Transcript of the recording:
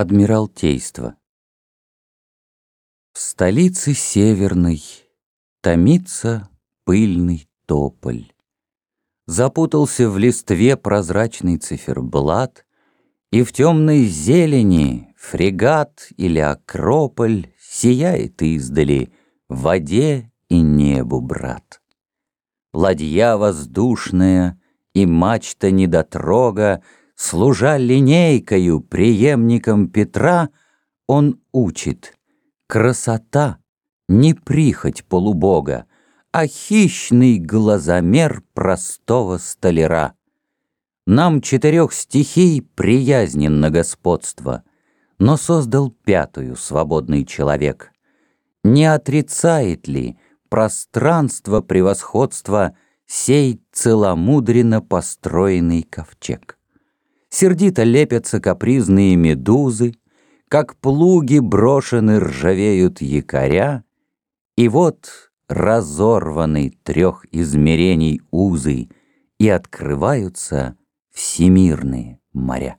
Адмиралтейство В столице северной Томится пыльный тополь. Запутался в листве прозрачный циферблат, И в темной зелени фрегат или акрополь Сияет издали в воде и небу, брат. Ладья воздушная и мачта недотрога Служа линейкою преемником Петра, он учит. Красота — не прихоть полубога, а хищный глазомер простого столяра. Нам четырех стихий приязненно господство, но создал пятую свободный человек. Не отрицает ли пространство превосходства сей целомудренно построенный ковчег? Сердито лепятся капризные медузы, Как плуги брошены ржавеют якоря, И вот разорваны трех измерений узы, И открываются всемирные моря.